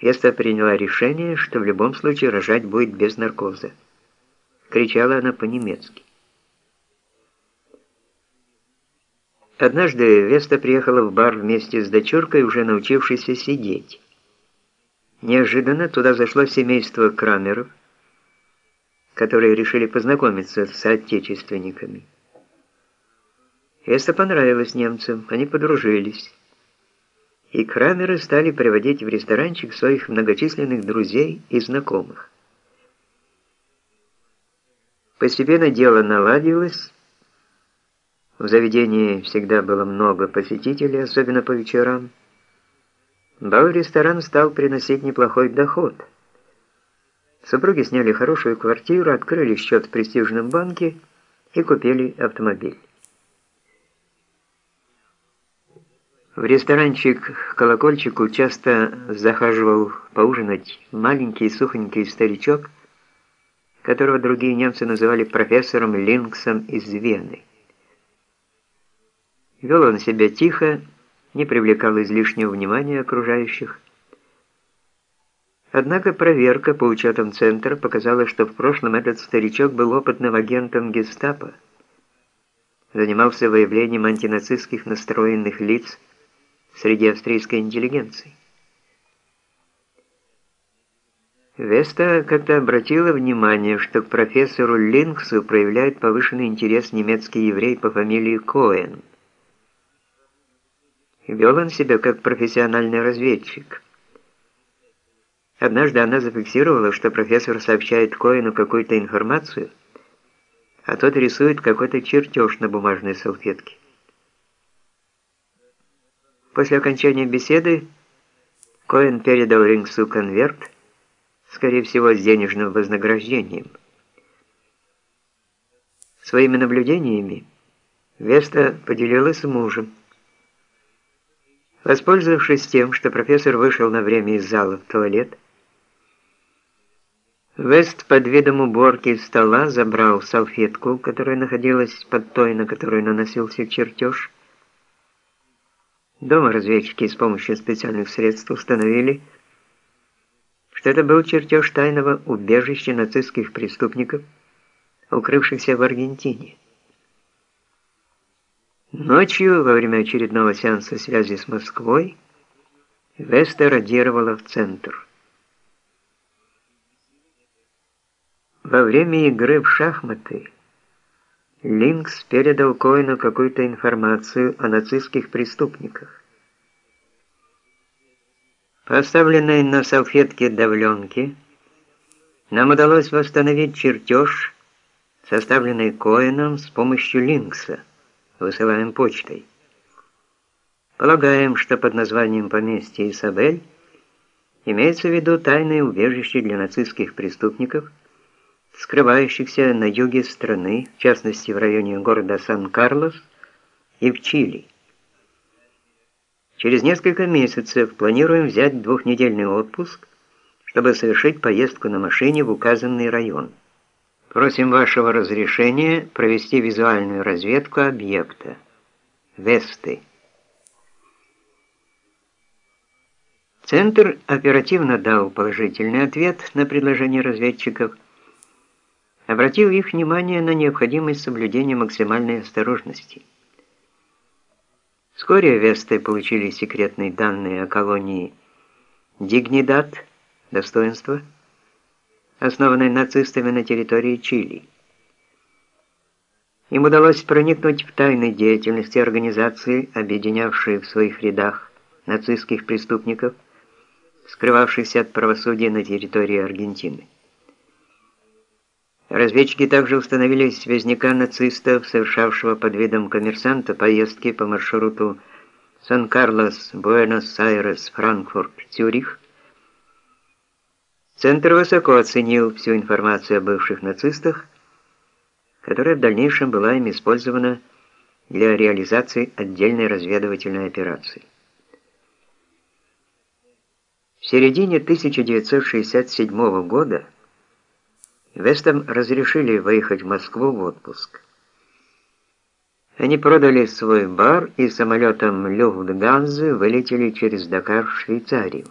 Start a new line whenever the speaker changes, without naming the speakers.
Веста приняла решение, что в любом случае рожать будет без наркоза. Кричала она по-немецки. Однажды Веста приехала в бар вместе с дочуркой, уже научившейся сидеть. Неожиданно туда зашло семейство Крамеров, которые решили познакомиться с соотечественниками. Веста понравилась немцам, они подружились. И Крамеры стали приводить в ресторанчик своих многочисленных друзей и знакомых. Постепенно дело наладилось. В заведении всегда было много посетителей, особенно по вечерам. Бал-ресторан стал приносить неплохой доход. Супруги сняли хорошую квартиру, открыли счет в престижном банке и купили автомобиль. В ресторанчик колокольчику часто захаживал поужинать маленький сухонький старичок, которого другие немцы называли профессором Линксом из Вены. Вел он себя тихо, не привлекал излишнего внимания окружающих. Однако проверка по учетам центра показала, что в прошлом этот старичок был опытным агентом гестапо, занимался выявлением антинацистских настроенных лиц среди австрийской интеллигенции. Веста как-то обратила внимание, что к профессору Линксу проявляет повышенный интерес немецкий еврей по фамилии Коэн. Вел он себя как профессиональный разведчик. Однажды она зафиксировала, что профессор сообщает Коэну какую-то информацию, а тот рисует какой-то чертеж на бумажной салфетке. После окончания беседы Коэн передал Рингсу конверт, скорее всего, с денежным вознаграждением. Своими наблюдениями Веста поделилась с мужем. Воспользовавшись тем, что профессор вышел на время из зала в туалет, Вест под видом уборки стола забрал салфетку, которая находилась под той, на которую наносился чертеж, Дома разведчики с помощью специальных средств установили, что это был чертеж тайного убежища нацистских преступников, укрывшихся в Аргентине. Ночью, во время очередного сеанса связи с Москвой, Веста радировала в центр. Во время игры в шахматы Линкс передал Коэну какую-то информацию о нацистских преступниках. Поставленной на салфетке давленки, нам удалось восстановить чертеж, составленный Коэном с помощью Линкса, высылаем почтой. Полагаем, что под названием поместья Исабель имеется в виду тайное убежище для нацистских преступников – скрывающихся на юге страны, в частности в районе города Сан-Карлос и в Чили. Через несколько месяцев планируем взять двухнедельный отпуск, чтобы совершить поездку на машине в указанный район. Просим вашего разрешения провести визуальную разведку объекта. Весты. Центр оперативно дал положительный ответ на предложение разведчиков – обратил их внимание на необходимость соблюдения максимальной осторожности. Вскоре Весты получили секретные данные о колонии Дигнидат, достоинство, основанной нацистами на территории Чили. Им удалось проникнуть в тайны деятельности организации, объединявшей в своих рядах нацистских преступников, скрывавшихся от правосудия на территории Аргентины. Разведчики также установили связняка нацистов, совершавшего под видом коммерсанта поездки по маршруту Сан-Карлос, Буэнос-Айрес, Франкфурт, Цюрих. Центр высоко оценил всю информацию о бывших нацистах, которая в дальнейшем была им использована для реализации отдельной разведывательной операции. В середине 1967 года Вестам разрешили выехать в Москву в отпуск. Они продали свой бар и самолетом Люфтганзы вылетели через Дакар в Швейцарию.